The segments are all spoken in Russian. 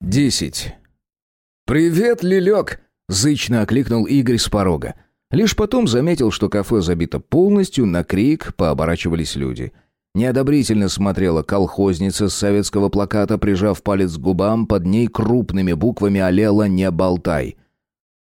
Десять. «Привет, Лилек!» — зычно окликнул Игорь с порога. Лишь потом заметил, что кафе забито полностью, на крик пооборачивались люди. Неодобрительно смотрела колхозница с советского плаката, прижав палец к губам, под ней крупными буквами олела «Не болтай».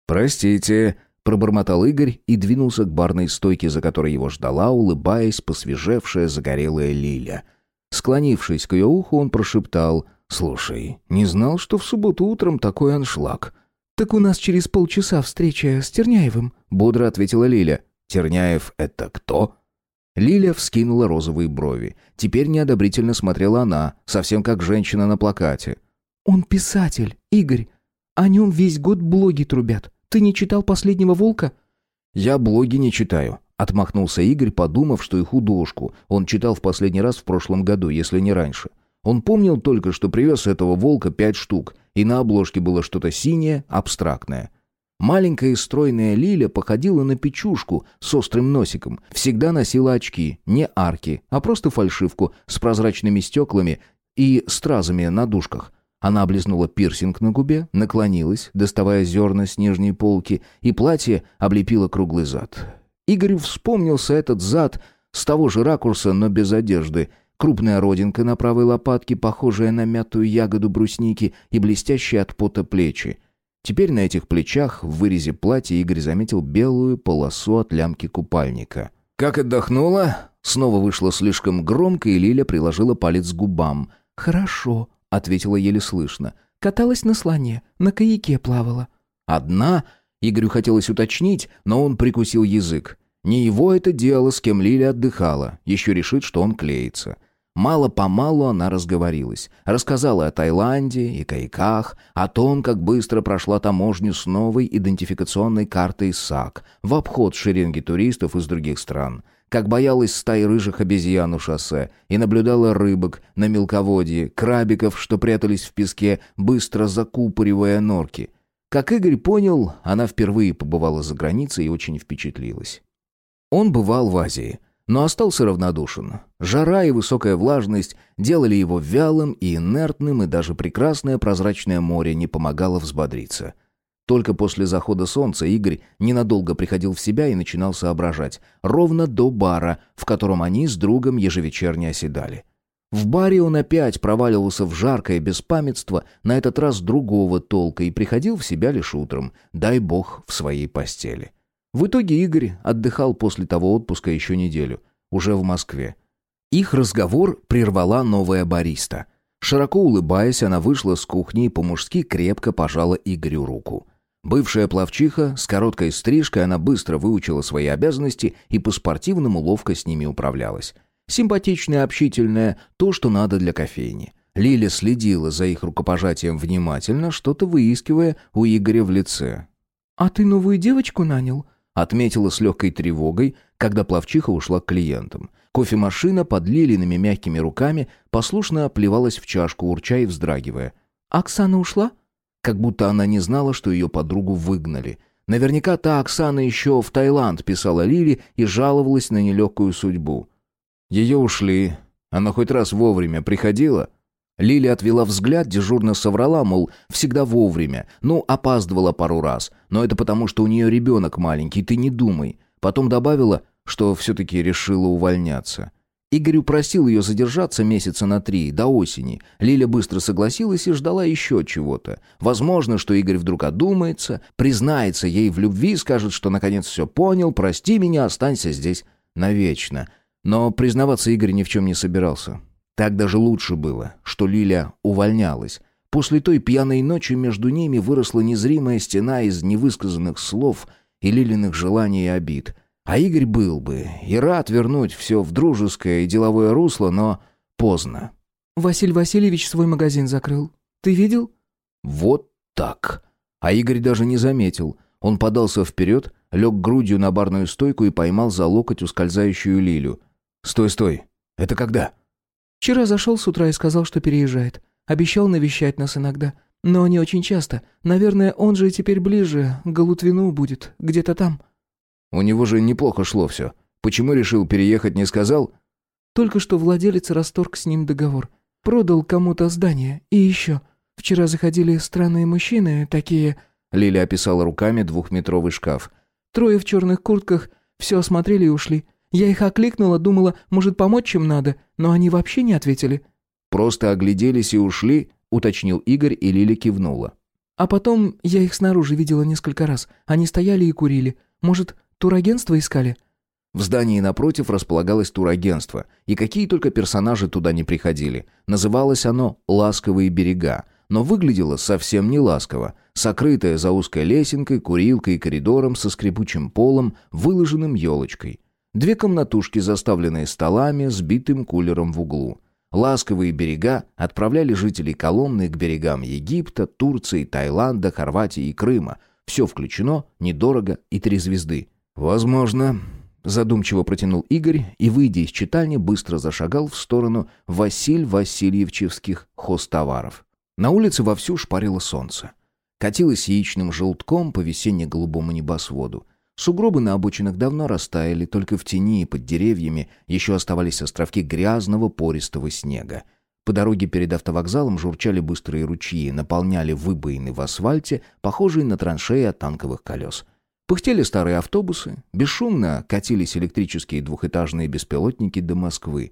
«Простите», — пробормотал Игорь и двинулся к барной стойке, за которой его ждала, улыбаясь, посвежевшая загорелая Лиля. Склонившись к ее уху, он прошептал «Слушай, не знал, что в субботу утром такой аншлаг». «Так у нас через полчаса встреча с Терняевым», — бодро ответила Лиля. «Терняев — это кто?» Лиля вскинула розовые брови. Теперь неодобрительно смотрела она, совсем как женщина на плакате. «Он писатель, Игорь. О нем весь год блоги трубят. Ты не читал «Последнего волка»?» «Я блоги не читаю», — отмахнулся Игорь, подумав, что и художку он читал в последний раз в прошлом году, если не раньше. Он помнил только, что привез этого волка пять штук, и на обложке было что-то синее, абстрактное — Маленькая и стройная Лиля походила на печушку с острым носиком. Всегда носила очки, не арки, а просто фальшивку с прозрачными стеклами и стразами на дужках. Она облизнула пирсинг на губе, наклонилась, доставая зерна с нижней полки, и платье облепило круглый зад. Игорю вспомнился этот зад с того же ракурса, но без одежды. Крупная родинка на правой лопатке, похожая на мятую ягоду брусники и блестящие от пота плечи. Теперь на этих плечах в вырезе платья Игорь заметил белую полосу от лямки купальника. «Как отдохнула?» Снова вышло слишком громко, и Лиля приложила палец к губам. «Хорошо», — ответила еле слышно. «Каталась на слоне, на каяке плавала». «Одна?» Игорю хотелось уточнить, но он прикусил язык. Не его это дело, с кем Лиля отдыхала. Еще решит, что он клеится. Мало-помалу она разговорилась. Рассказала о Таиланде и каяках, о том, как быстро прошла таможню с новой идентификационной картой САК в обход шеренги туристов из других стран, как боялась стаи рыжих обезьян у шоссе и наблюдала рыбок на мелководье, крабиков, что прятались в песке, быстро закупоривая норки. Как Игорь понял, она впервые побывала за границей и очень впечатлилась. Он бывал в Азии – но остался равнодушен. Жара и высокая влажность делали его вялым и инертным, и даже прекрасное прозрачное море не помогало взбодриться. Только после захода солнца Игорь ненадолго приходил в себя и начинал соображать, ровно до бара, в котором они с другом ежевечерне оседали. В баре он опять проваливался в жаркое беспамятство, на этот раз другого толка, и приходил в себя лишь утром, дай бог, в своей постели. В итоге Игорь отдыхал после того отпуска еще неделю, уже в Москве. Их разговор прервала новая бариста. Широко улыбаясь, она вышла с кухни и по-мужски крепко пожала Игорю руку. Бывшая плавчиха, с короткой стрижкой, она быстро выучила свои обязанности и по-спортивному ловко с ними управлялась. Симпатичная, общительная, то, что надо для кофейни. Лиля следила за их рукопожатием внимательно, что-то выискивая у Игоря в лице. «А ты новую девочку нанял?» Отметила с легкой тревогой, когда плавчиха ушла к клиентам. Кофемашина под лилиными мягкими руками послушно плевалась в чашку, урча и вздрагивая. «Оксана ушла?» Как будто она не знала, что ее подругу выгнали. Наверняка та Оксана еще в Таиланд писала Лили и жаловалась на нелегкую судьбу. Ее ушли. Она хоть раз вовремя приходила? Лили отвела взгляд, дежурно соврала, мол, всегда вовремя. Ну, опаздывала пару раз. Но это потому, что у нее ребенок маленький, ты не думай. Потом добавила, что все-таки решила увольняться. Игорь упросил ее задержаться месяца на три, до осени. Лиля быстро согласилась и ждала еще чего-то. Возможно, что Игорь вдруг одумается, признается ей в любви, скажет, что наконец все понял, прости меня, останься здесь навечно. Но признаваться Игорь ни в чем не собирался. Так даже лучше было, что Лиля увольнялась. После той пьяной ночи между ними выросла незримая стена из невысказанных слов и Лилиных желаний и обид. А Игорь был бы и рад вернуть все в дружеское и деловое русло, но поздно. «Василий Васильевич свой магазин закрыл. Ты видел?» «Вот так». А Игорь даже не заметил. Он подался вперед, лег грудью на барную стойку и поймал за локоть ускользающую Лилю. «Стой, стой! Это когда?» Вчера зашел с утра и сказал, что переезжает. Обещал навещать нас иногда. Но не очень часто. Наверное, он же теперь ближе, к Галутвину будет, где-то там». «У него же неплохо шло все. Почему решил переехать, не сказал?» «Только что владелец расторг с ним договор. Продал кому-то здание. И еще. Вчера заходили странные мужчины, такие...» Лиля описала руками двухметровый шкаф. «Трое в черных куртках, все осмотрели и ушли. Я их окликнула, думала, может, помочь чем надо, но они вообще не ответили». «Просто огляделись и ушли?» — уточнил Игорь, и Лиля кивнула. «А потом я их снаружи видела несколько раз. Они стояли и курили. Может, турагентство искали?» В здании напротив располагалось турагентство, и какие только персонажи туда не приходили. Называлось оно «Ласковые берега», но выглядело совсем не ласково, сокрытое за узкой лесенкой, курилкой и коридором со скрипучим полом, выложенным елочкой. Две комнатушки, заставленные столами, сбитым кулером в углу. Ласковые берега отправляли жителей Коломны к берегам Египта, Турции, Таиланда, Хорватии и Крыма. Все включено, недорого и три звезды. «Возможно», Задумчиво протянул Игорь и, выйдя из читальни, быстро зашагал в сторону Василь Васильевчевских хозтоваров. На улице вовсю шпарило солнце. Катилось яичным желтком по весенне-голубому небосводу. Сугробы на обочинах давно растаяли, только в тени и под деревьями еще оставались островки грязного пористого снега. По дороге перед автовокзалом журчали быстрые ручьи, наполняли выбоины в асфальте, похожие на траншеи от танковых колес — Пыхтели старые автобусы, бесшумно катились электрические двухэтажные беспилотники до Москвы.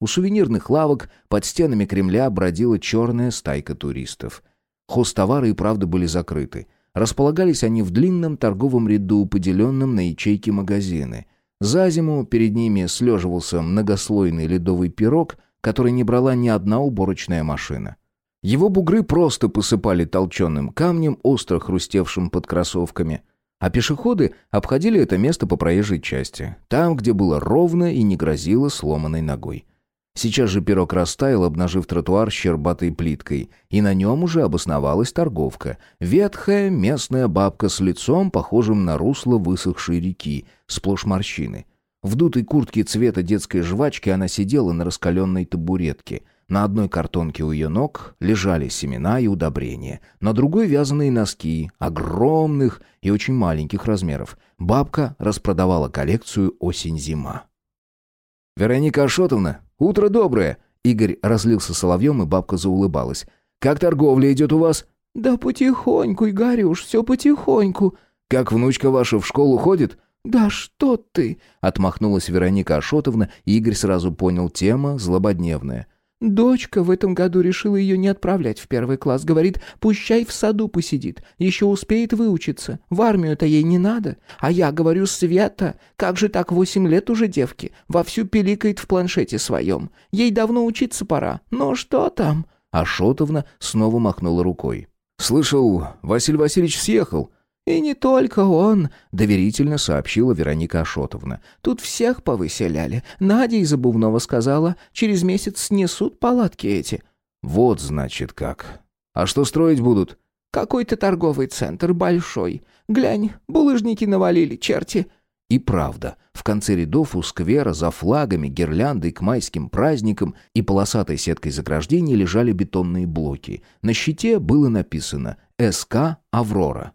У сувенирных лавок под стенами Кремля бродила черная стайка туристов. Хостовары и правда были закрыты. Располагались они в длинном торговом ряду, поделенном на ячейки магазины. За зиму перед ними слеживался многослойный ледовый пирог, который не брала ни одна уборочная машина. Его бугры просто посыпали толченым камнем, остро хрустевшим под кроссовками – а пешеходы обходили это место по проезжей части, там, где было ровно и не грозило сломанной ногой. Сейчас же пирог растаял, обнажив тротуар щербатой плиткой, и на нем уже обосновалась торговка. Ветхая местная бабка с лицом, похожим на русло высохшей реки, сплошь морщины. В дутой куртке цвета детской жвачки она сидела на раскаленной табуретке — на одной картонке у ее ног лежали семена и удобрения, на другой вязаные носки, огромных и очень маленьких размеров. Бабка распродавала коллекцию осень-зима. «Вероника Ашотовна, утро доброе!» Игорь разлился соловьем, и бабка заулыбалась. «Как торговля идет у вас?» «Да потихоньку, Игорюш, все потихоньку». «Как внучка ваша в школу ходит?» «Да что ты!» — отмахнулась Вероника Ашотовна, и Игорь сразу понял, тема злободневная. Дочка в этом году решила ее не отправлять в первый класс. Говорит, пущай в саду посидит, еще успеет выучиться. В армию-то ей не надо. А я говорю, Света, как же так восемь лет уже девки? Вовсю пиликает в планшете своем. Ей давно учиться пора. Но что там?» А Шотовна снова махнула рукой. «Слышал, Василий Васильевич съехал. «И не только он», — доверительно сообщила Вероника Ашотовна. «Тут всех повыселяли. Надя из Обувного сказала, через месяц снесут палатки эти». «Вот, значит, как. А что строить будут?» «Какой-то торговый центр большой. Глянь, булыжники навалили, черти». И правда, в конце рядов у сквера за флагами, гирляндой к майским праздникам и полосатой сеткой заграждений лежали бетонные блоки. На щите было написано «СК Аврора».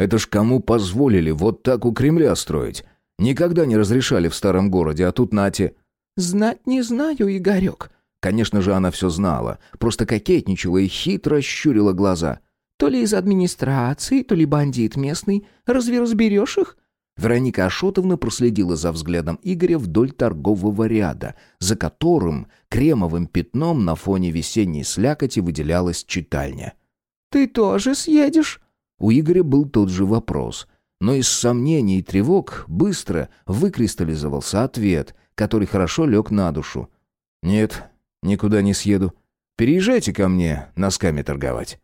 Это ж кому позволили вот так у Кремля строить? Никогда не разрешали в старом городе, а тут нате...» «Знать не знаю, Игорек». Конечно же, она все знала, просто кокетничала и хитро щурила глаза. «То ли из администрации, то ли бандит местный. Разве разберешь их?» Вероника Ашотовна проследила за взглядом Игоря вдоль торгового ряда, за которым кремовым пятном на фоне весенней слякоти выделялась читальня. «Ты тоже съедешь?» У Игоря был тот же вопрос, но из сомнений и тревог быстро выкристаллизовался ответ, который хорошо лег на душу. «Нет, никуда не съеду. Переезжайте ко мне носками торговать».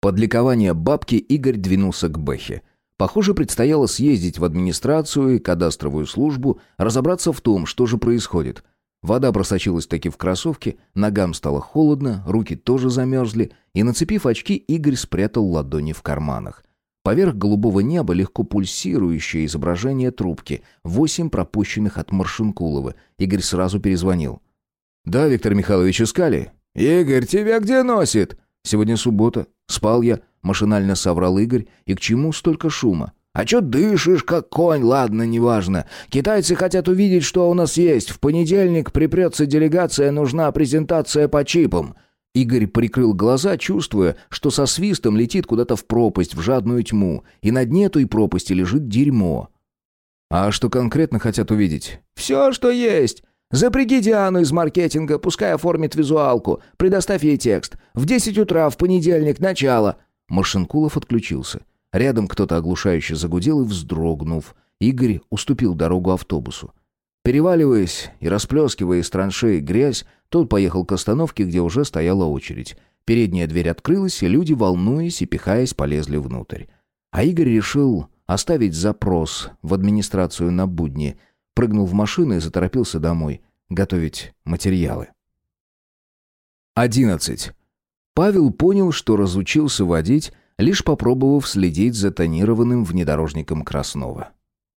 Под ликование бабки Игорь двинулся к Бэхе. Похоже, предстояло съездить в администрацию и кадастровую службу, разобраться в том, что же происходит. Вода просочилась таки в кроссовки, ногам стало холодно, руки тоже замерзли, и, нацепив очки, Игорь спрятал ладони в карманах. Поверх голубого неба легко пульсирующее изображение трубки, восемь пропущенных от Маршинкулова. Игорь сразу перезвонил. «Да, Виктор Михайлович, искали?» «Игорь, тебя где носит?» «Сегодня суббота. Спал я», — машинально соврал Игорь. «И к чему столько шума?» «А чё дышишь, как конь? Ладно, неважно. Китайцы хотят увидеть, что у нас есть. В понедельник припрется делегация, нужна презентация по чипам». Игорь прикрыл глаза, чувствуя, что со свистом летит куда-то в пропасть, в жадную тьму, и на дне той пропасти лежит дерьмо. А что конкретно хотят увидеть? «Все, что есть. Запряги Диану из маркетинга, пускай оформит визуалку. Предоставь ей текст. В 10 утра, в понедельник, начало». Машинкулов отключился. Рядом кто-то оглушающе загудел и вздрогнув. Игорь уступил дорогу автобусу. Переваливаясь и расплескивая из траншеи грязь, тот поехал к остановке, где уже стояла очередь. Передняя дверь открылась, и люди, волнуясь и пихаясь, полезли внутрь. А Игорь решил оставить запрос в администрацию на будни, прыгнул в машину и заторопился домой готовить материалы. 11. Павел понял, что разучился водить, лишь попробовав следить за тонированным внедорожником Краснова.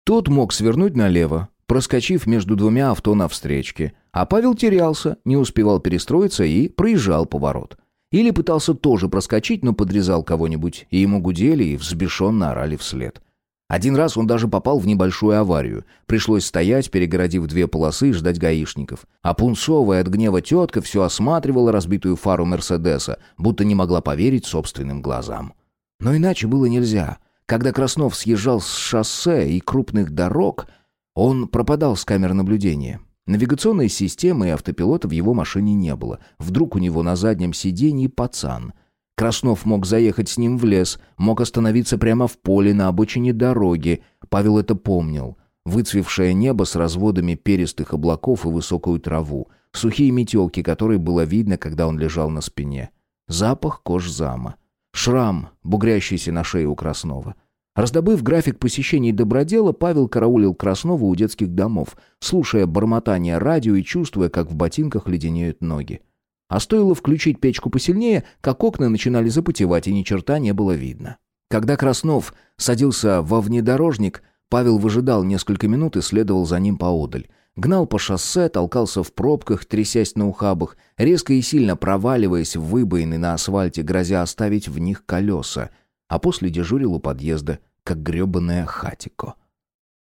Тот мог свернуть налево, проскочив между двумя авто навстречке, а Павел терялся, не успевал перестроиться и проезжал поворот. Или пытался тоже проскочить, но подрезал кого-нибудь, и ему гудели и взбешенно орали вслед. Один раз он даже попал в небольшую аварию. Пришлось стоять, перегородив две полосы и ждать гаишников. А пунцовая от гнева тетка все осматривала разбитую фару Мерседеса, будто не могла поверить собственным глазам. Но иначе было нельзя. Когда Краснов съезжал с шоссе и крупных дорог, он пропадал с камер наблюдения. Навигационной системы и автопилота в его машине не было. Вдруг у него на заднем сиденье пацан. Краснов мог заехать с ним в лес, мог остановиться прямо в поле на обочине дороги. Павел это помнил. Выцвевшее небо с разводами перистых облаков и высокую траву. Сухие метелки, которые было видно, когда он лежал на спине. Запах кожзама. Шрам, бугрящийся на шее у Краснова. Раздобыв график посещений добродела, Павел караулил Краснова у детских домов, слушая бормотание радио и чувствуя, как в ботинках леденеют ноги. А стоило включить печку посильнее, как окна начинали запотевать, и ни черта не было видно. Когда Краснов садился во внедорожник, Павел выжидал несколько минут и следовал за ним поодаль. Гнал по шоссе, толкался в пробках, трясясь на ухабах, резко и сильно проваливаясь в выбоины на асфальте, грозя оставить в них колеса, а после дежурил у подъезда, как гребаное хатико.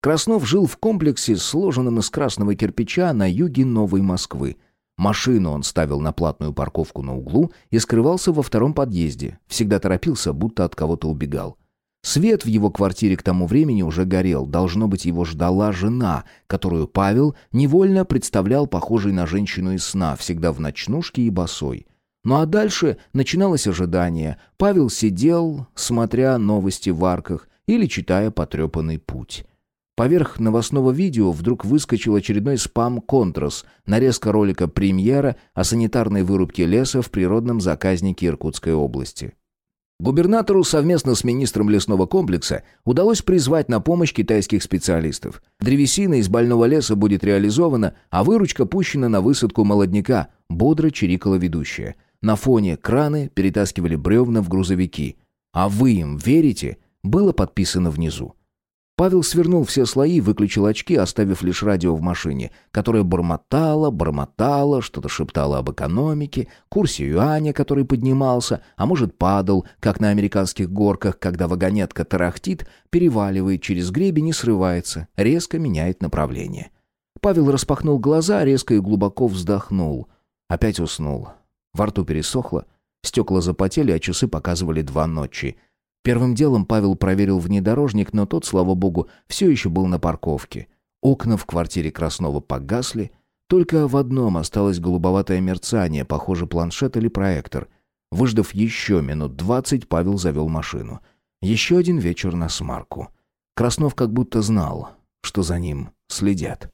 Краснов жил в комплексе, сложенном из красного кирпича на юге Новой Москвы – Машину он ставил на платную парковку на углу и скрывался во втором подъезде. Всегда торопился, будто от кого-то убегал. Свет в его квартире к тому времени уже горел. Должно быть, его ждала жена, которую Павел невольно представлял похожей на женщину из сна, всегда в ночнушке и босой. Ну а дальше начиналось ожидание. Павел сидел, смотря новости в арках или читая потрепанный путь. Поверх новостного видео вдруг выскочил очередной спам-контрас, нарезка ролика «Премьера» о санитарной вырубке леса в природном заказнике Иркутской области. Губернатору совместно с министром лесного комплекса удалось призвать на помощь китайских специалистов. Древесина из больного леса будет реализована, а выручка пущена на высадку молодняка, бодро чирикала ведущая. На фоне краны перетаскивали бревна в грузовики. «А вы им верите?» было подписано внизу. Павел свернул все слои выключил очки, оставив лишь радио в машине, которое бормотало, бормотало, что-то шептало об экономике, курсе юаня, который поднимался, а может падал, как на американских горках, когда вагонетка тарахтит, переваливает через гребень и срывается, резко меняет направление. Павел распахнул глаза, резко и глубоко вздохнул. Опять уснул. Во рту пересохло, стекла запотели, а часы показывали два ночи — Первым делом Павел проверил внедорожник, но тот, слава богу, все еще был на парковке. Окна в квартире Краснова погасли, только в одном осталось голубоватое мерцание, похоже, планшет или проектор. Выждав еще минут двадцать, Павел завел машину. Еще один вечер на смарку. Краснов как будто знал, что за ним следят.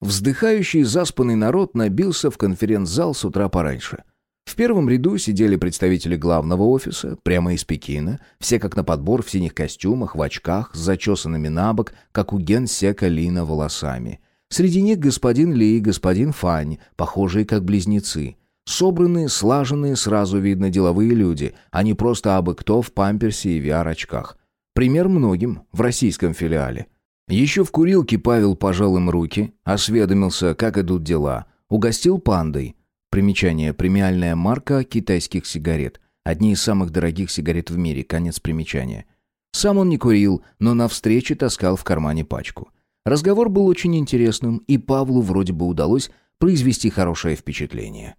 Вздыхающий заспанный народ набился в конференц-зал с утра пораньше. В первом ряду сидели представители главного офиса, прямо из Пекина, все как на подбор в синих костюмах, в очках, с зачесанными на бок, как у генсека Лина, волосами. Среди них господин Ли и господин Фань, похожие как близнецы. Собранные, слаженные, сразу видно деловые люди, а не просто абы кто в памперсе и VR-очках. Пример многим в российском филиале. Еще в курилке Павел пожал им руки, осведомился, как идут дела, угостил пандой – Примечание. Премиальная марка китайских сигарет. Одни из самых дорогих сигарет в мире. Конец примечания. Сам он не курил, но на встрече таскал в кармане пачку. Разговор был очень интересным, и Павлу вроде бы удалось произвести хорошее впечатление.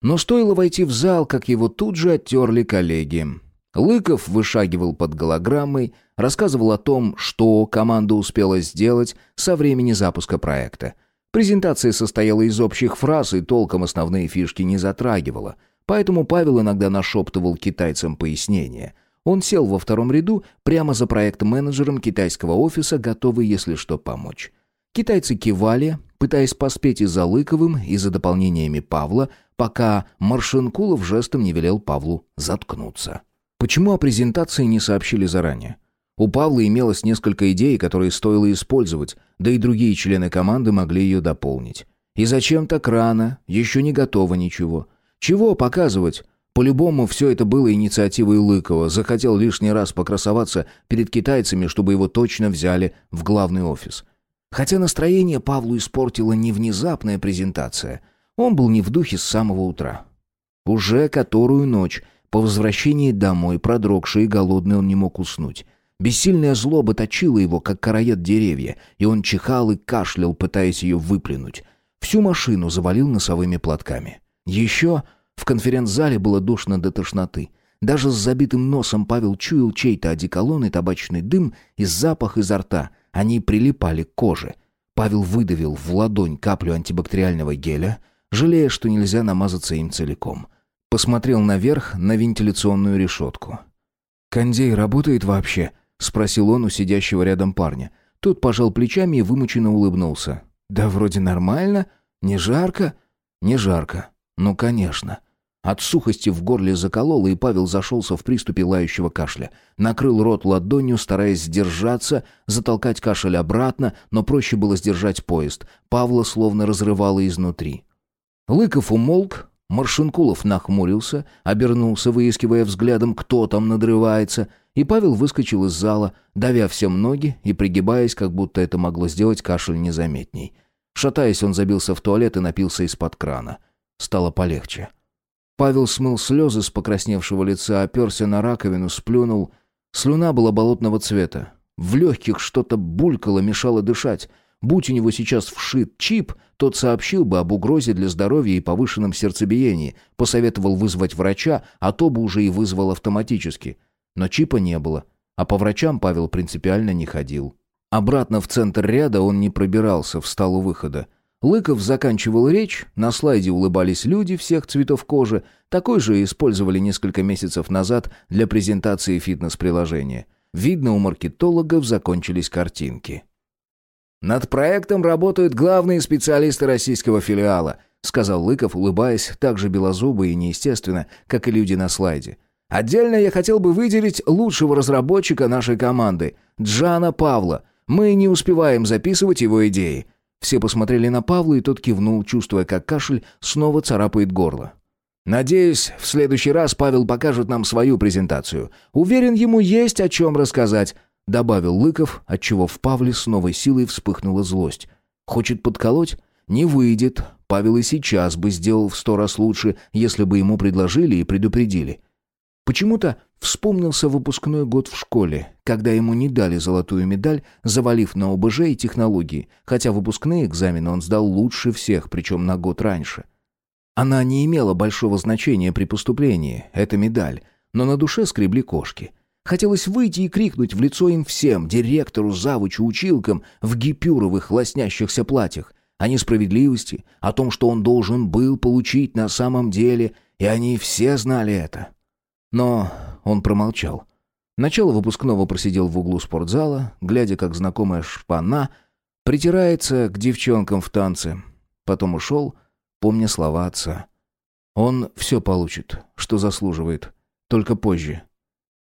Но стоило войти в зал, как его тут же оттерли коллеги. Лыков вышагивал под голограммой, рассказывал о том, что команда успела сделать со времени запуска проекта. Презентация состояла из общих фраз и толком основные фишки не затрагивала, поэтому Павел иногда нашептывал китайцам пояснения. Он сел во втором ряду, прямо за проект-менеджером китайского офиса, готовый, если что, помочь. Китайцы кивали, пытаясь поспеть и за Лыковым, и за дополнениями Павла, пока Маршинкулов жестом не велел Павлу заткнуться. Почему о презентации не сообщили заранее? У Павла имелось несколько идей, которые стоило использовать, да и другие члены команды могли ее дополнить. И зачем так рано? Еще не готово ничего. Чего показывать? По-любому все это было инициативой Лыкова. Захотел лишний раз покрасоваться перед китайцами, чтобы его точно взяли в главный офис. Хотя настроение Павлу испортила не внезапная презентация. Он был не в духе с самого утра. Уже которую ночь по возвращении домой, продрогший и голодный, он не мог уснуть. Бессильная злоба точила его, как короед деревья, и он чихал и кашлял, пытаясь ее выплюнуть. Всю машину завалил носовыми платками. Еще в конференц-зале было душно до тошноты. Даже с забитым носом Павел чуял чей-то одеколон и табачный дым и запах изо рта. Они прилипали к коже. Павел выдавил в ладонь каплю антибактериального геля, жалея, что нельзя намазаться им целиком — Посмотрел наверх на вентиляционную решетку. «Кондей работает вообще?» — спросил он у сидящего рядом парня. Тот пожал плечами и вымученно улыбнулся. «Да вроде нормально. Не жарко?» «Не жарко. Ну, конечно». От сухости в горле закололо, и Павел зашелся в приступе лающего кашля. Накрыл рот ладонью, стараясь сдержаться, затолкать кашель обратно, но проще было сдержать поезд. Павла словно разрывало изнутри. Лыков умолк, Маршинкулов нахмурился, обернулся, выискивая взглядом, кто там надрывается, и Павел выскочил из зала, давя всем ноги и пригибаясь, как будто это могло сделать кашель незаметней. Шатаясь, он забился в туалет и напился из-под крана. Стало полегче. Павел смыл слезы с покрасневшего лица, оперся на раковину, сплюнул. Слюна была болотного цвета. В легких что-то булькало, мешало дышать. Будь у него сейчас вшит чип, тот сообщил бы об угрозе для здоровья и повышенном сердцебиении, посоветовал вызвать врача, а то бы уже и вызвал автоматически. Но чипа не было, а по врачам Павел принципиально не ходил. Обратно в центр ряда он не пробирался, встал у выхода. Лыков заканчивал речь, на слайде улыбались люди всех цветов кожи, такой же использовали несколько месяцев назад для презентации фитнес-приложения. Видно, у маркетологов закончились картинки. «Над проектом работают главные специалисты российского филиала», сказал Лыков, улыбаясь так же белозубо и неестественно, как и люди на слайде. «Отдельно я хотел бы выделить лучшего разработчика нашей команды, Джана Павла. Мы не успеваем записывать его идеи». Все посмотрели на Павла, и тот кивнул, чувствуя, как кашель снова царапает горло. «Надеюсь, в следующий раз Павел покажет нам свою презентацию. Уверен, ему есть о чем рассказать добавил Лыков, отчего в Павле с новой силой вспыхнула злость. Хочет подколоть? Не выйдет. Павел и сейчас бы сделал в сто раз лучше, если бы ему предложили и предупредили. Почему-то вспомнился выпускной год в школе, когда ему не дали золотую медаль, завалив на ОБЖ и технологии, хотя выпускные экзамены он сдал лучше всех, причем на год раньше. Она не имела большого значения при поступлении, эта медаль, но на душе скребли кошки. Хотелось выйти и крикнуть в лицо им всем, директору, завучу, училкам, в гипюровых лоснящихся платьях, о несправедливости, о том, что он должен был получить на самом деле, и они все знали это. Но он промолчал. Начало выпускного просидел в углу спортзала, глядя, как знакомая шпана притирается к девчонкам в танце. Потом ушел, помня слова отца. Он все получит, что заслуживает, только позже,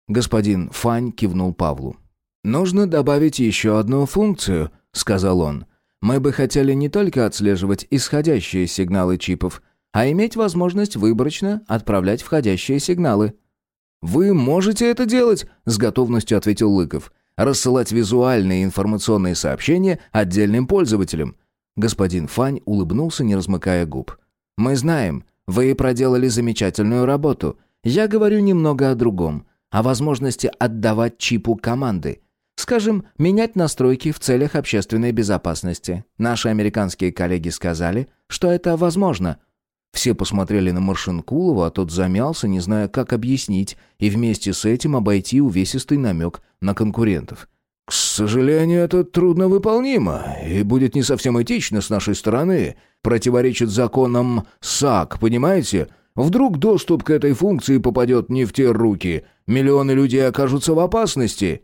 Господин Фань кивнул Павлу. «Нужно добавить еще одну функцию», — сказал он. «Мы бы хотели не только отслеживать исходящие сигналы чипов, а иметь возможность выборочно отправлять входящие сигналы». «Вы можете это делать», — с готовностью ответил Лыков. «Рассылать визуальные информационные сообщения отдельным пользователям». Господин Фань улыбнулся, не размыкая губ. «Мы знаем, вы проделали замечательную работу. Я говорю немного о другом о возможности отдавать чипу команды. Скажем, менять настройки в целях общественной безопасности. Наши американские коллеги сказали, что это возможно. Все посмотрели на Маршинкулова, а тот замялся, не зная, как объяснить, и вместе с этим обойти увесистый намек на конкурентов. «К сожалению, это трудновыполнимо и будет не совсем этично с нашей стороны. Противоречит законам САК, понимаете? Вдруг доступ к этой функции попадет не в те руки. Миллионы людей окажутся в опасности».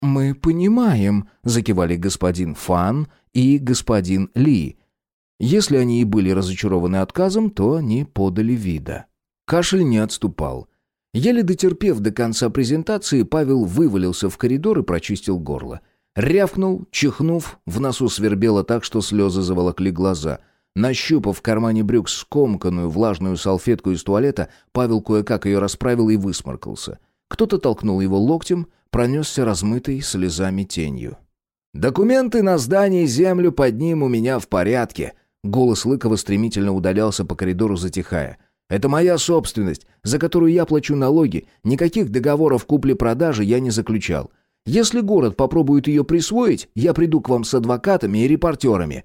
«Мы понимаем», — закивали господин Фан и господин Ли. Если они и были разочарованы отказом, то они подали вида. Кашель не отступал. Еле дотерпев до конца презентации, Павел вывалился в коридор и прочистил горло. Рявкнул, чихнув, в носу свербело так, что слезы заволокли глаза. Нащупав в кармане брюк скомканную влажную салфетку из туалета, Павел кое-как ее расправил и высморкался. Кто-то толкнул его локтем, пронесся размытой слезами тенью. «Документы на здание и землю под ним у меня в порядке», Голос Лыкова стремительно удалялся по коридору, затихая. «Это моя собственность, за которую я плачу налоги. Никаких договоров купли-продажи я не заключал. Если город попробует ее присвоить, я приду к вам с адвокатами и репортерами».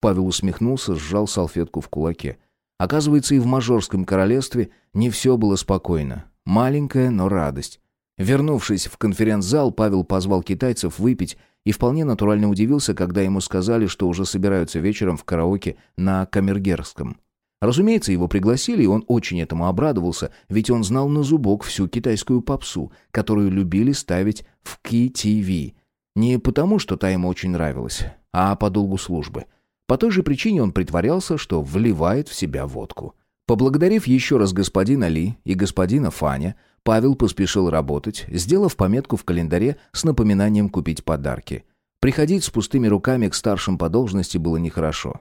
Павел усмехнулся, сжал салфетку в кулаке. Оказывается, и в мажорском королевстве не все было спокойно. Маленькая, но радость. Вернувшись в конференц-зал, Павел позвал китайцев выпить и вполне натурально удивился, когда ему сказали, что уже собираются вечером в караоке на Камергерском. Разумеется, его пригласили, и он очень этому обрадовался, ведь он знал на зубок всю китайскую попсу, которую любили ставить в Ки-ТВ. Не потому, что та ему очень нравилась, а по долгу службы. По той же причине он притворялся, что вливает в себя водку. Поблагодарив еще раз господина Ли и господина Фаня, Павел поспешил работать, сделав пометку в календаре с напоминанием купить подарки. Приходить с пустыми руками к старшим по должности было нехорошо.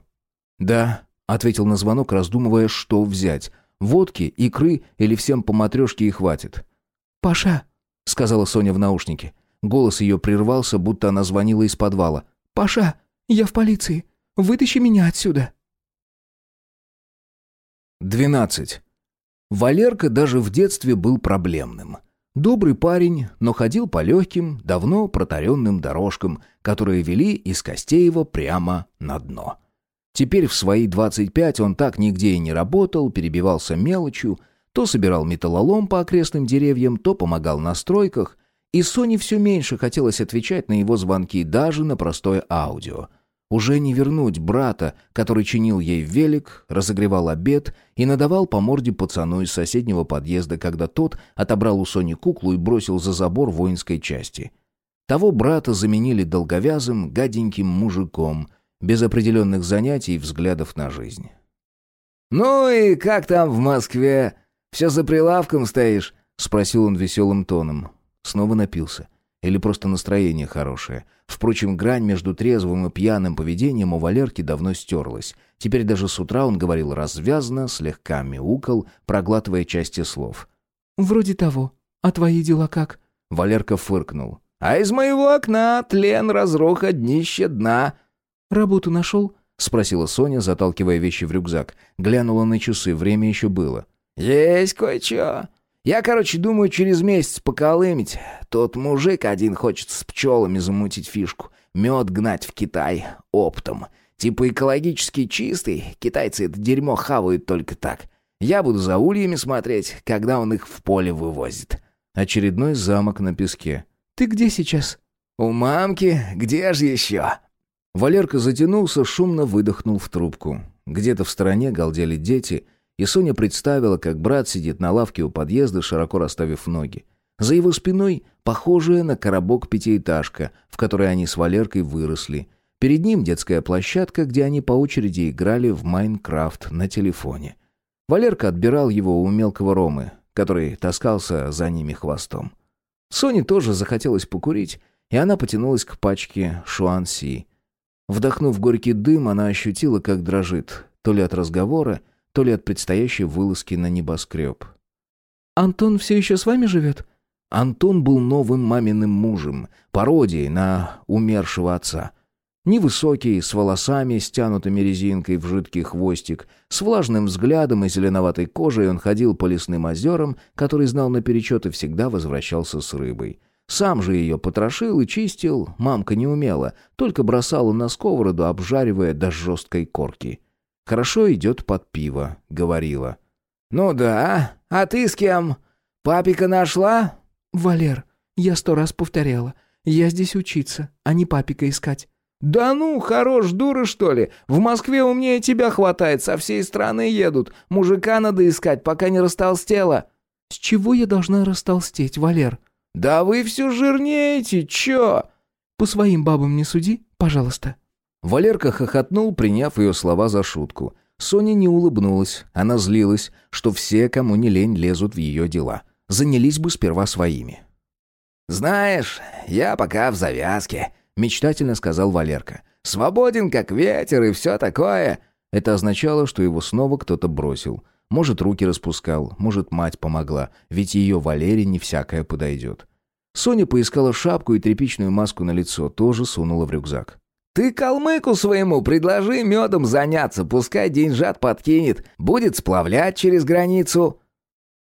«Да», — ответил на звонок, раздумывая, что взять. «Водки, икры или всем по матрешке и хватит». «Паша», — сказала Соня в наушнике. Голос ее прервался, будто она звонила из подвала. «Паша, я в полиции. Вытащи меня отсюда». Двенадцать. Валерка даже в детстве был проблемным. Добрый парень, но ходил по легким, давно протаренным дорожкам, которые вели из Костеева прямо на дно. Теперь в свои 25 он так нигде и не работал, перебивался мелочью, то собирал металлолом по окрестным деревьям, то помогал на стройках, и Соне все меньше хотелось отвечать на его звонки даже на простое аудио. Уже не вернуть брата, который чинил ей велик, разогревал обед и надавал по морде пацану из соседнего подъезда, когда тот отобрал у Сони куклу и бросил за забор воинской части. Того брата заменили долговязым, гаденьким мужиком, без определенных занятий и взглядов на жизнь. «Ну и как там в Москве? Все за прилавком стоишь?» — спросил он веселым тоном. Снова напился. Или просто настроение хорошее. Впрочем, грань между трезвым и пьяным поведением у Валерки давно стерлась. Теперь даже с утра он говорил развязно, слегка мяукал, проглатывая части слов. «Вроде того. А твои дела как?» Валерка фыркнул. «А из моего окна тлен, разруха, днище дна». «Работу нашел?» — спросила Соня, заталкивая вещи в рюкзак. Глянула на часы, время еще было. «Есть кое-что. Я, короче, думаю, через месяц поколымить. Тот мужик один хочет с пчелами замутить фишку. Мед гнать в Китай оптом. Типа экологически чистый. Китайцы это дерьмо хавают только так. Я буду за ульями смотреть, когда он их в поле вывозит. Очередной замок на песке. «Ты где сейчас?» «У мамки. Где же еще?» Валерка затянулся, шумно выдохнул в трубку. Где-то в стороне галдели дети — и Соня представила, как брат сидит на лавке у подъезда, широко расставив ноги. За его спиной похожая на коробок пятиэтажка, в которой они с Валеркой выросли. Перед ним детская площадка, где они по очереди играли в Майнкрафт на телефоне. Валерка отбирал его у мелкого Ромы, который таскался за ними хвостом. Соне тоже захотелось покурить, и она потянулась к пачке Шуанси. Вдохнув горький дым, она ощутила, как дрожит, то ли от разговора, то ли от предстоящей вылазки на небоскреб. «Антон все еще с вами живет?» Антон был новым маминым мужем, пародией на умершего отца. Невысокий, с волосами, стянутыми резинкой в жидкий хвостик, с влажным взглядом и зеленоватой кожей он ходил по лесным озерам, который знал наперечет и всегда возвращался с рыбой. Сам же ее потрошил и чистил, мамка не умела, только бросала на сковороду, обжаривая до жесткой корки. Хорошо идет под пиво, говорила. «Ну да, а ты с кем? Папика нашла?» «Валер, я сто раз повторяла. Я здесь учиться, а не папика искать». «Да ну, хорош, дура, что ли? В Москве умнее тебя хватает, со всей страны едут. Мужика надо искать, пока не растолстела». «С чего я должна растолстеть, Валер?» «Да вы все жирнеете, чё?» «По своим бабам не суди, пожалуйста». Валерка хохотнул, приняв ее слова за шутку. Соня не улыбнулась, она злилась, что все, кому не лень, лезут в ее дела. Занялись бы сперва своими. «Знаешь, я пока в завязке», — мечтательно сказал Валерка. «Свободен, как ветер, и все такое». Это означало, что его снова кто-то бросил. Может, руки распускал, может, мать помогла, ведь ее Валере не всякое подойдет. Соня поискала шапку и тряпичную маску на лицо, тоже сунула в рюкзак. «Ты калмыку своему предложи медом заняться, пускай деньжат подкинет, будет сплавлять через границу».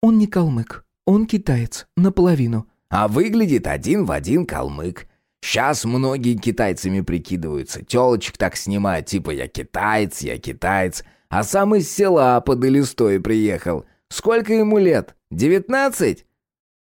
«Он не калмык, он китаец, наполовину». «А выглядит один в один калмык. Сейчас многие китайцами прикидываются, телочек так снимают, типа «я китаец, я китаец», а сам из села под Элистой приехал. Сколько ему лет? Девятнадцать?»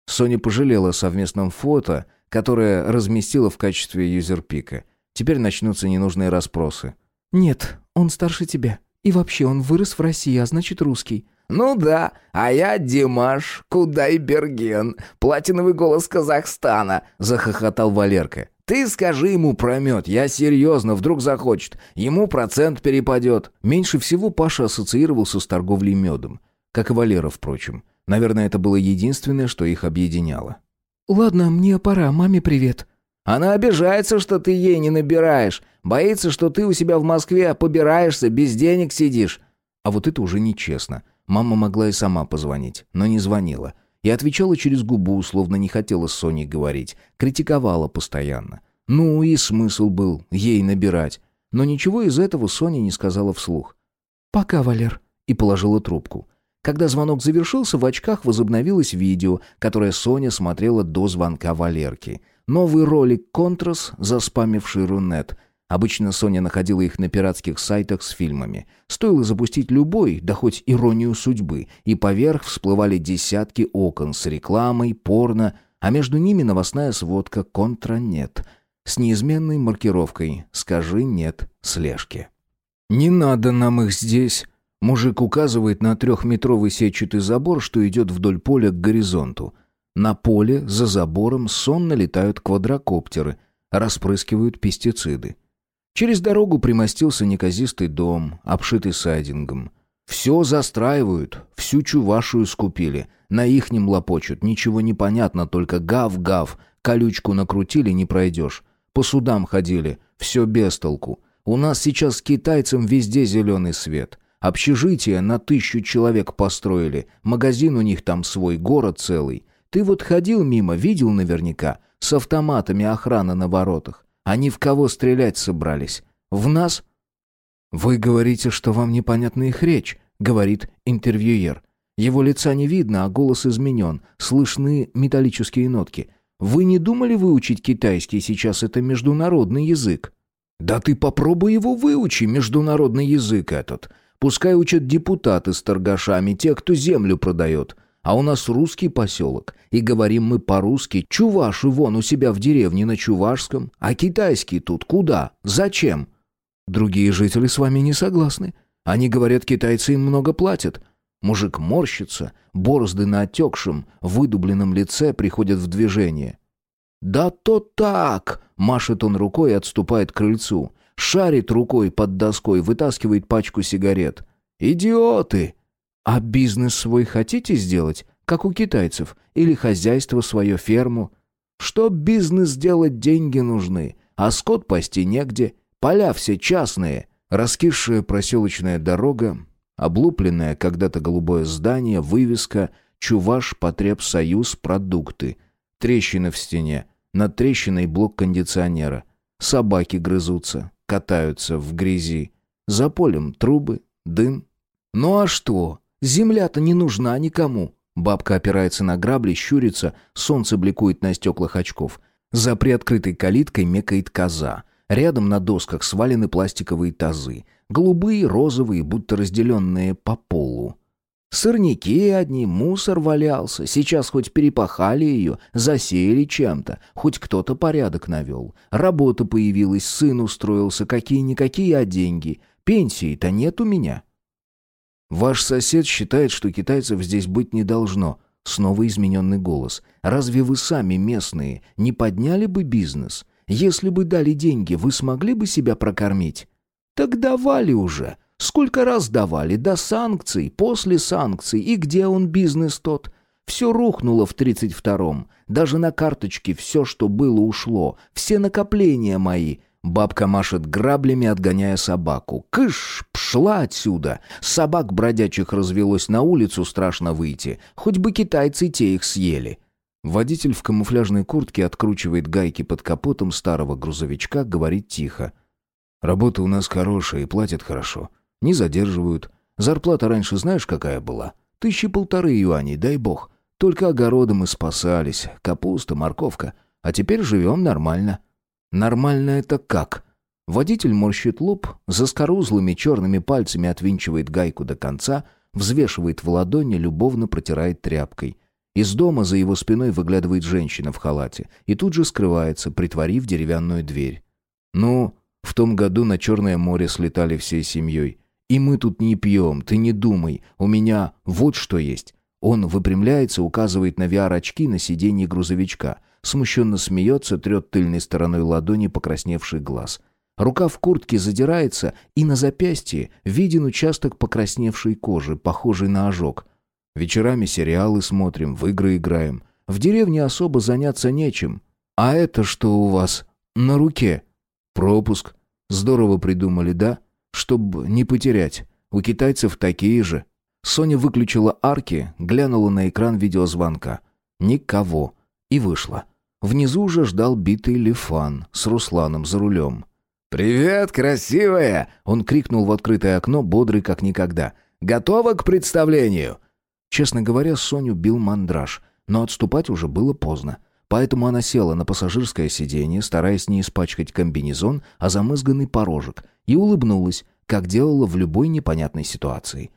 Соня пожалела о совместном фото, которое разместила в качестве юзерпика. Теперь начнутся ненужные расспросы. «Нет, он старше тебя. И вообще, он вырос в России, а значит русский». «Ну да, а я Димаш Кудайберген, платиновый голос Казахстана», — захохотал Валерка. «Ты скажи ему про мед, я серьезно, вдруг захочет. Ему процент перепадет». Меньше всего Паша ассоциировался с торговлей медом. Как и Валера, впрочем. Наверное, это было единственное, что их объединяло. «Ладно, мне пора, маме привет». Она обижается, что ты ей не набираешь. Боится, что ты у себя в Москве побираешься, без денег сидишь. А вот это уже нечестно. Мама могла и сама позвонить, но не звонила. И отвечала через губу, словно не хотела с Соней говорить. Критиковала постоянно. Ну и смысл был ей набирать. Но ничего из этого Соня не сказала вслух. «Пока, Валер», и положила трубку. Когда звонок завершился, в очках возобновилось видео, которое Соня смотрела до звонка Валерки – Новый ролик «Контрас», заспамивший Рунет. Обычно Соня находила их на пиратских сайтах с фильмами. Стоило запустить любой, да хоть иронию судьбы, и поверх всплывали десятки окон с рекламой, порно, а между ними новостная сводка «Контранет» с неизменной маркировкой «Скажи нет слежки». «Не надо нам их здесь», Мужик указывает на трехметровый сетчатый забор, что идет вдоль поля к горизонту. На поле, за забором, сонно летают квадрокоптеры, распрыскивают пестициды. Через дорогу примостился неказистый дом, обшитый сайдингом. Все застраивают, всю чувашию скупили. На ихнем лопочут, ничего не понятно, только гав-гав. Колючку накрутили, не пройдешь. По судам ходили, все без толку. У нас сейчас с китайцем везде зеленый свет. Общежитие на тысячу человек построили, магазин у них там свой, город целый. Ты вот ходил мимо, видел наверняка, с автоматами охрана на воротах. Они в кого стрелять собрались? В нас? Вы говорите, что вам непонятна их речь, говорит интервьюер. Его лица не видно, а голос изменен, слышны металлические нотки. Вы не думали выучить китайский, сейчас это международный язык? Да ты попробуй его выучи, международный язык этот. Пускай учат депутаты с торгашами, те, кто землю продает. А у нас русский поселок, и говорим мы по-русски. Чуваши вон у себя в деревне на чувашском, а китайский тут куда? Зачем? Другие жители с вами не согласны. Они говорят, китайцы им много платят. Мужик морщится, борозды на отекшем, выдубленном лице приходят в движение. «Да то так!» — машет он рукой и отступает к крыльцу. Шарит рукой под доской, вытаскивает пачку сигарет. «Идиоты!» А бизнес свой хотите сделать, как у китайцев, или хозяйство свое, ферму? Чтоб бизнес сделать, деньги нужны, а скот пасти негде, поля все частные. Раскисшая проселочная дорога, облупленное когда-то голубое здание, вывеска «Чуваш Потребсоюз продукты», трещина в стене, над трещиной блок кондиционера. Собаки грызутся, катаются в грязи. За полем трубы, дым. Ну а что? Земля-то не нужна никому. Бабка опирается на грабли, щурится, солнце бликует на стеклах очков. За приоткрытой калиткой мекает коза. Рядом на досках свалены пластиковые тазы. Голубые, розовые, будто разделенные по полу. Сорняки одни, мусор валялся. Сейчас хоть перепахали ее, засеяли чем-то. Хоть кто-то порядок навел. Работа появилась, сын устроился. Какие-никакие, а деньги. Пенсии-то нет у меня. Ваш сосед считает, что китайцев здесь быть не должно. Снова измененный голос. Разве вы сами местные не подняли бы бизнес? Если бы дали деньги, вы смогли бы себя прокормить? Так давали уже. Сколько раз давали, до санкций, после санкций, и где он бизнес тот? Все рухнуло в тридцать втором. Даже на карточке все, что было, ушло. Все накопления мои. Бабка машет граблями, отгоняя собаку. «Кыш! Пшла отсюда!» Собак бродячих развелось на улицу, страшно выйти. Хоть бы китайцы те их съели. Водитель в камуфляжной куртке откручивает гайки под капотом старого грузовичка, говорит тихо. «Работа у нас хорошая и платят хорошо. Не задерживают. Зарплата раньше знаешь, какая была? Тысячи полторы юаней, дай бог. Только огородом и спасались. Капуста, морковка. А теперь живем нормально. Нормально это как? Водитель морщит лоб, за скорузлыми черными пальцами отвинчивает гайку до конца, взвешивает в ладони, любовно протирает тряпкой. Из дома за его спиной выглядывает женщина в халате и тут же скрывается, притворив деревянную дверь. «Ну, в том году на Черное море слетали всей семьей. И мы тут не пьем, ты не думай. У меня вот что есть». Он выпрямляется, указывает на VR-очки на сиденье грузовичка. Смущенно смеется, трет тыльной стороной ладони покрасневший глаз. Рука в куртке задирается, и на запястье виден участок покрасневшей кожи, похожий на ожог. Вечерами сериалы смотрим, в игры играем. В деревне особо заняться нечем. А это что у вас? На руке? Пропуск. Здорово придумали, да? Чтоб не потерять. У китайцев такие же. Соня выключила арки, глянула на экран видеозвонка. Никого. И вышла. Внизу уже ждал битый Лифан с Русланом за рулем. «Привет, красивая!» Он крикнул в открытое окно, бодрый как никогда. «Готова к представлению?» Честно говоря, Соню бил мандраж, но отступать уже было поздно. Поэтому она села на пассажирское сиденье, стараясь не испачкать комбинезон, а замызганный порожек, и улыбнулась, как делала в любой непонятной ситуации.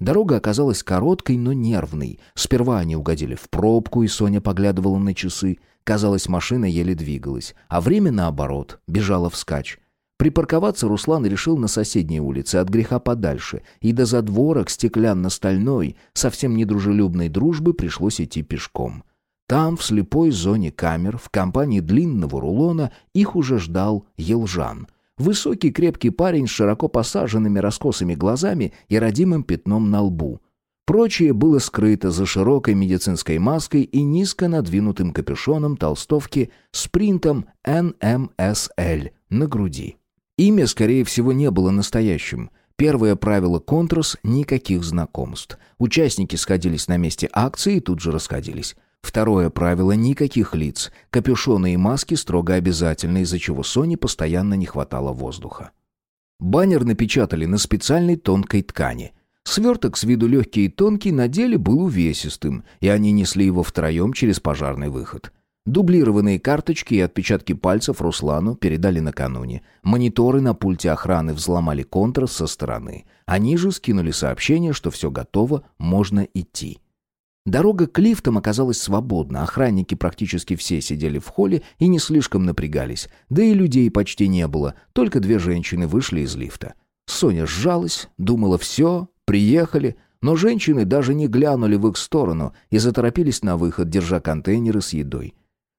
Дорога оказалась короткой, но нервной. Сперва они угодили в пробку, и Соня поглядывала на часы. Казалось, машина еле двигалась, а время, наоборот, бежало вскачь. Припарковаться Руслан решил на соседней улице, от греха подальше, и до задворок стеклянно-стальной, совсем недружелюбной дружбы пришлось идти пешком. Там, в слепой зоне камер, в компании длинного рулона, их уже ждал Елжан. Высокий крепкий парень с широко посаженными раскосыми глазами и родимым пятном на лбу. Прочее было скрыто за широкой медицинской маской и низко надвинутым капюшоном толстовки с принтом NMSL на груди. Имя, скорее всего, не было настоящим. Первое правило «Контрас» — никаких знакомств. Участники сходились на месте акции и тут же расходились. Второе правило – никаких лиц. Капюшоны и маски строго обязательны, из-за чего Соне постоянно не хватало воздуха. Баннер напечатали на специальной тонкой ткани. Сверток с виду легкий и тонкий на деле был увесистым, и они несли его втроем через пожарный выход. Дублированные карточки и отпечатки пальцев Руслану передали накануне. Мониторы на пульте охраны взломали контрас со стороны. Они же скинули сообщение, что все готово, можно идти. Дорога к лифтам оказалась свободна, охранники практически все сидели в холле и не слишком напрягались, да и людей почти не было, только две женщины вышли из лифта. Соня сжалась, думала «все, приехали», но женщины даже не глянули в их сторону и заторопились на выход, держа контейнеры с едой.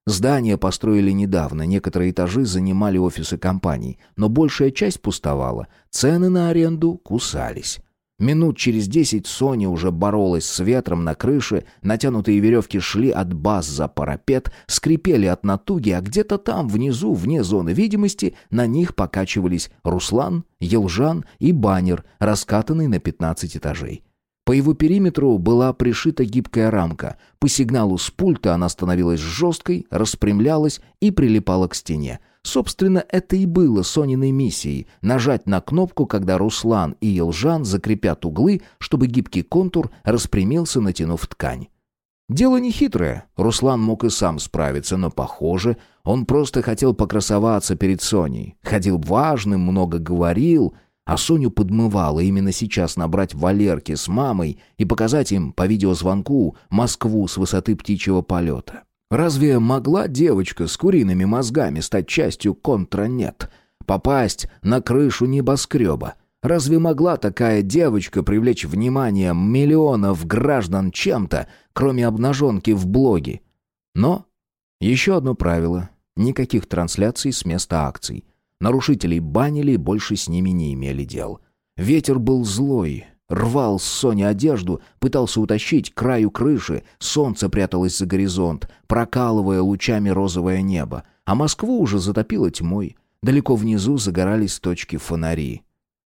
Здание построили недавно, некоторые этажи занимали офисы компаний, но большая часть пустовала, цены на аренду кусались. Минут через десять Соня уже боролась с ветром на крыше, натянутые веревки шли от баз за парапет, скрипели от натуги, а где-то там, внизу, вне зоны видимости, на них покачивались Руслан, Елжан и баннер, раскатанный на пятнадцать этажей. По его периметру была пришита гибкая рамка. По сигналу с пульта она становилась жесткой, распрямлялась и прилипала к стене. Собственно, это и было Сониной миссией – нажать на кнопку, когда Руслан и Елжан закрепят углы, чтобы гибкий контур распрямился, натянув ткань. Дело нехитрое. Руслан мог и сам справиться, но, похоже, он просто хотел покрасоваться перед Соней. Ходил важным, много говорил. А Соню подмывало именно сейчас набрать Валерки с мамой и показать им по видеозвонку Москву с высоты птичьего полета. Разве могла девочка с куриными мозгами стать частью контранет? Попасть на крышу небоскреба? Разве могла такая девочка привлечь внимание миллионов граждан чем-то, кроме обнаженки в блоге? Но еще одно правило – никаких трансляций с места акций. Нарушителей банили и больше с ними не имели дел. Ветер был злой, рвал с Сони одежду, пытался утащить к краю крыши, солнце пряталось за горизонт, прокалывая лучами розовое небо, а Москву уже затопило тьмой. Далеко внизу загорались точки фонари.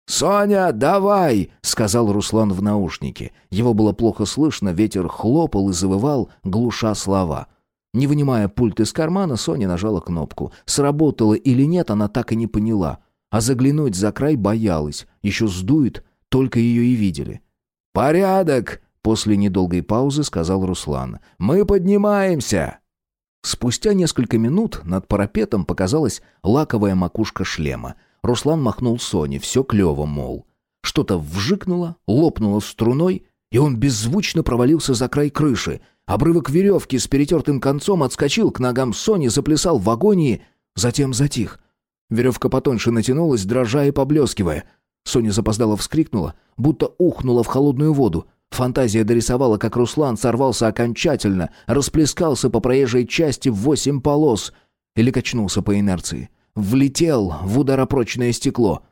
«Соня, давай!» — сказал Руслан в наушнике. Его было плохо слышно, ветер хлопал и завывал, глуша слова — не вынимая пульт из кармана, Соня нажала кнопку. Сработало или нет, она так и не поняла. А заглянуть за край боялась. Еще сдует, только ее и видели. «Порядок!» — после недолгой паузы сказал Руслан. «Мы поднимаемся!» Спустя несколько минут над парапетом показалась лаковая макушка шлема. Руслан махнул Соне, все клево, мол. Что-то вжикнуло, лопнуло струной, и он беззвучно провалился за край крыши — Обрывок веревки с перетертым концом отскочил к ногам Сони, заплясал в агонии, затем затих. Веревка потоньше натянулась, дрожа и поблескивая. Соня запоздала вскрикнула, будто ухнула в холодную воду. Фантазия дорисовала, как Руслан сорвался окончательно, расплескался по проезжей части в восемь полос или качнулся по инерции. Влетел в ударопрочное стекло.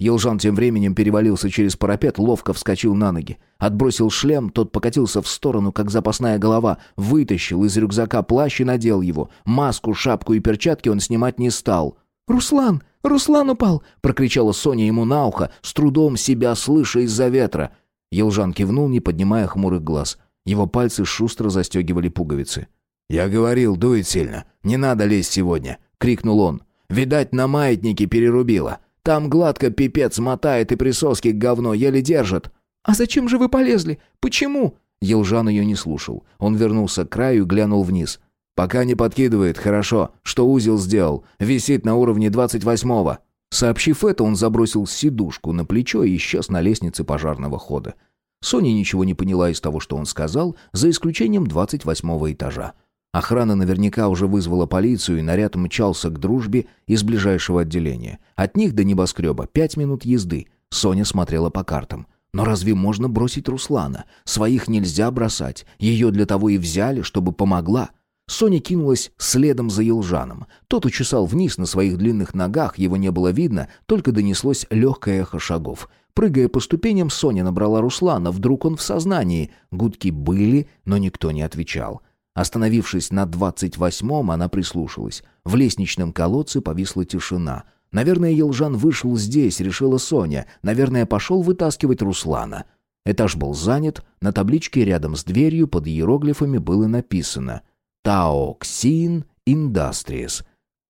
Елжан тем временем перевалился через парапет, ловко вскочил на ноги. Отбросил шлем, тот покатился в сторону, как запасная голова, вытащил из рюкзака плащ и надел его. Маску, шапку и перчатки он снимать не стал. «Руслан! Руслан упал!» — прокричала Соня ему на ухо, с трудом себя слыша из-за ветра. Елжан кивнул, не поднимая хмурых глаз. Его пальцы шустро застегивали пуговицы. «Я говорил, дует сильно. Не надо лезть сегодня!» — крикнул он. «Видать, на маятнике перерубило. Там гладко пипец мотает и присоски говно еле держит». «А зачем же вы полезли? Почему?» Елжан ее не слушал. Он вернулся к краю и глянул вниз. «Пока не подкидывает, хорошо. Что узел сделал? Висит на уровне двадцать восьмого». Сообщив это, он забросил сидушку на плечо и исчез на лестнице пожарного хода. Соня ничего не поняла из того, что он сказал, за исключением двадцать восьмого этажа. Охрана наверняка уже вызвала полицию, и наряд мчался к дружбе из ближайшего отделения. От них до небоскреба пять минут езды. Соня смотрела по картам. Но разве можно бросить Руслана? Своих нельзя бросать. Ее для того и взяли, чтобы помогла. Соня кинулась следом за Елжаном. Тот учесал вниз на своих длинных ногах, его не было видно, только донеслось легкое эхо шагов. Прыгая по ступеням, Соня набрала Руслана, вдруг он в сознании. Гудки были, но никто не отвечал. Остановившись на двадцать восьмом, она прислушалась. В лестничном колодце повисла тишина. Наверное, Елжан вышел здесь, решила Соня. Наверное, пошел вытаскивать Руслана. Этаж был занят. На табличке рядом с дверью под иероглифами было написано «Таоксин Индастриес».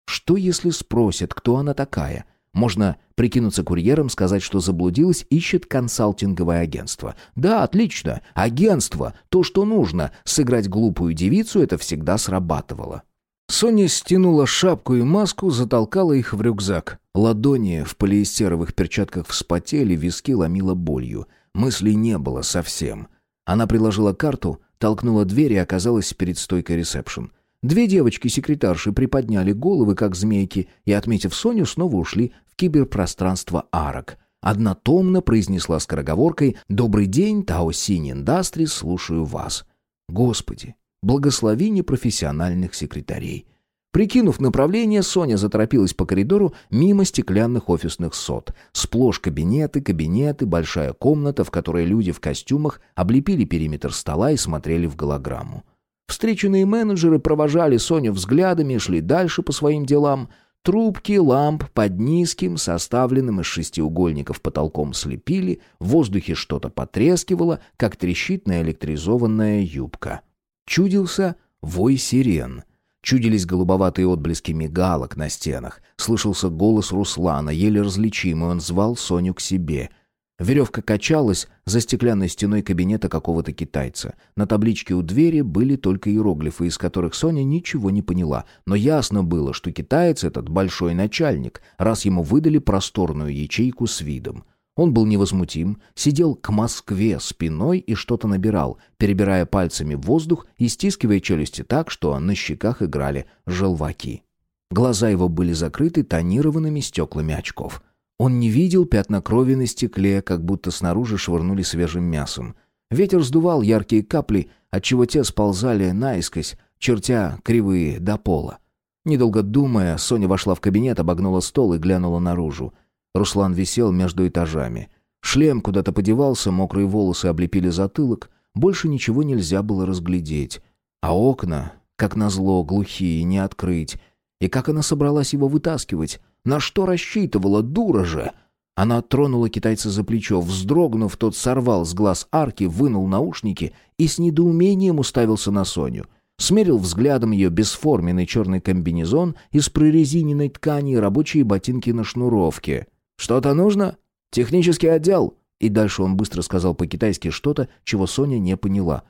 Что если спросят, кто она такая? Можно прикинуться курьером, сказать, что заблудилась, ищет консалтинговое агентство. Да, отлично. Агентство. То, что нужно. Сыграть глупую девицу, это всегда срабатывало. Соня стянула шапку и маску, затолкала их в рюкзак. Ладони в полиэстеровых перчатках вспотели, виски ломила болью. Мыслей не было совсем. Она приложила карту, толкнула дверь и оказалась перед стойкой ресепшн. Две девочки-секретарши приподняли головы, как змейки, и, отметив Соню, снова ушли в киберпространство арок. Одна томно произнесла скороговоркой «Добрый день, Тао Синь Индастри, слушаю вас». Господи, благослови непрофессиональных секретарей. Прикинув направление, Соня заторопилась по коридору мимо стеклянных офисных сот. Сплошь кабинеты, кабинеты, большая комната, в которой люди в костюмах облепили периметр стола и смотрели в голограмму. Встреченные менеджеры провожали Соню взглядами и шли дальше по своим делам. Трубки ламп под низким, составленным из шестиугольников потолком слепили, в воздухе что-то потрескивало, как трещит наэлектризованная юбка. Чудился вой сирен. Чудились голубоватые отблески мигалок на стенах. Слышался голос Руслана, еле различимый, он звал Соню к себе — Веревка качалась за стеклянной стеной кабинета какого-то китайца. На табличке у двери были только иероглифы, из которых Соня ничего не поняла. Но ясно было, что китаец этот большой начальник, раз ему выдали просторную ячейку с видом. Он был невозмутим, сидел к Москве спиной и что-то набирал, перебирая пальцами воздух и стискивая челюсти так, что на щеках играли желваки. Глаза его были закрыты тонированными стеклами очков. Он не видел пятна крови на стекле, как будто снаружи швырнули свежим мясом. Ветер сдувал яркие капли, отчего те сползали наискось, чертя кривые до пола. Недолго думая, Соня вошла в кабинет, обогнула стол и глянула наружу. Руслан висел между этажами. Шлем куда-то подевался, мокрые волосы облепили затылок. Больше ничего нельзя было разглядеть. А окна, как назло, глухие, не открыть. И как она собралась его вытаскивать? На что рассчитывала, дура же? Она тронула китайца за плечо. Вздрогнув, тот сорвал с глаз арки, вынул наушники и с недоумением уставился на Соню. Смерил взглядом ее бесформенный черный комбинезон из прорезиненной ткани и рабочие ботинки на шнуровке. «Что-то нужно? Технический отдел?» И дальше он быстро сказал по-китайски что-то, чего Соня не поняла.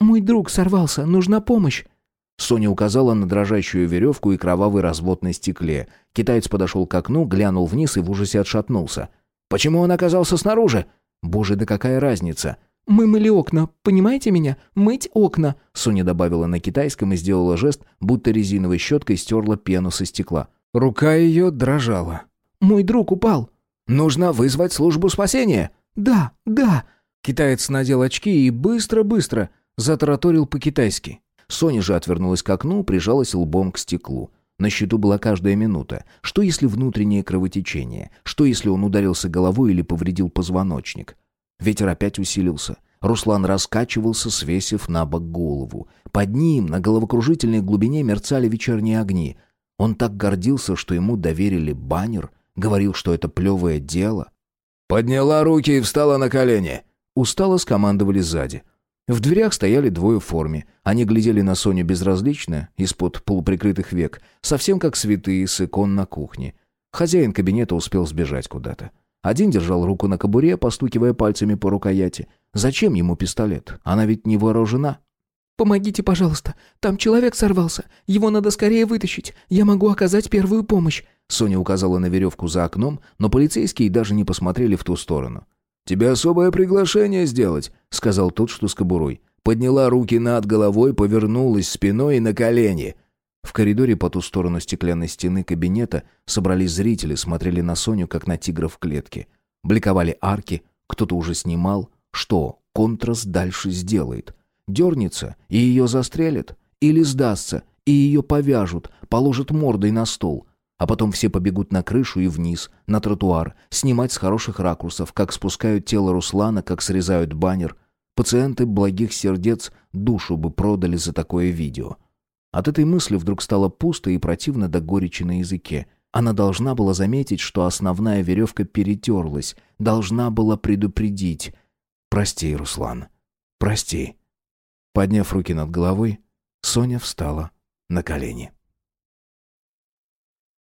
«Мой друг сорвался, нужна помощь». Соня указала на дрожащую веревку и кровавый развод на стекле. Китаец подошел к окну, глянул вниз и в ужасе отшатнулся. «Почему он оказался снаружи?» «Боже, да какая разница!» «Мы мыли окна, понимаете меня? Мыть окна!» Соня добавила на китайском и сделала жест, будто резиновой щеткой стерла пену со стекла. Рука ее дрожала. «Мой друг упал!» «Нужно вызвать службу спасения!» «Да, да!» Китаец надел очки и быстро-быстро затараторил по-китайски. Соня же отвернулась к окну, прижалась лбом к стеклу. На счету была каждая минута. Что если внутреннее кровотечение? Что если он ударился головой или повредил позвоночник? Ветер опять усилился. Руслан раскачивался, свесив на бок голову. Под ним, на головокружительной глубине, мерцали вечерние огни. Он так гордился, что ему доверили баннер — Говорил, что это плевое дело. «Подняла руки и встала на колени!» Устало скомандовали сзади. В дверях стояли двое в форме. Они глядели на Соню безразлично, из-под полуприкрытых век, совсем как святые с икон на кухне. Хозяин кабинета успел сбежать куда-то. Один держал руку на кобуре, постукивая пальцами по рукояти. Зачем ему пистолет? Она ведь не вооружена. «Помогите, пожалуйста. Там человек сорвался. Его надо скорее вытащить. Я могу оказать первую помощь». Соня указала на веревку за окном, но полицейские даже не посмотрели в ту сторону. «Тебе особое приглашение сделать», — сказал тот, что с кобурой. Подняла руки над головой, повернулась спиной и на колени. В коридоре по ту сторону стеклянной стены кабинета собрались зрители, смотрели на Соню, как на тигра в клетке. Бликовали арки, кто-то уже снимал. Что Контрас дальше сделает? Дернется, и ее застрелят? Или сдастся, и ее повяжут, положат мордой на стол? А потом все побегут на крышу и вниз, на тротуар, снимать с хороших ракурсов, как спускают тело Руслана, как срезают баннер. Пациенты благих сердец душу бы продали за такое видео. От этой мысли вдруг стало пусто и противно до горечи на языке. Она должна была заметить, что основная веревка перетерлась, должна была предупредить. «Прости, Руслан, прости». Подняв руки над головой, Соня встала на колени.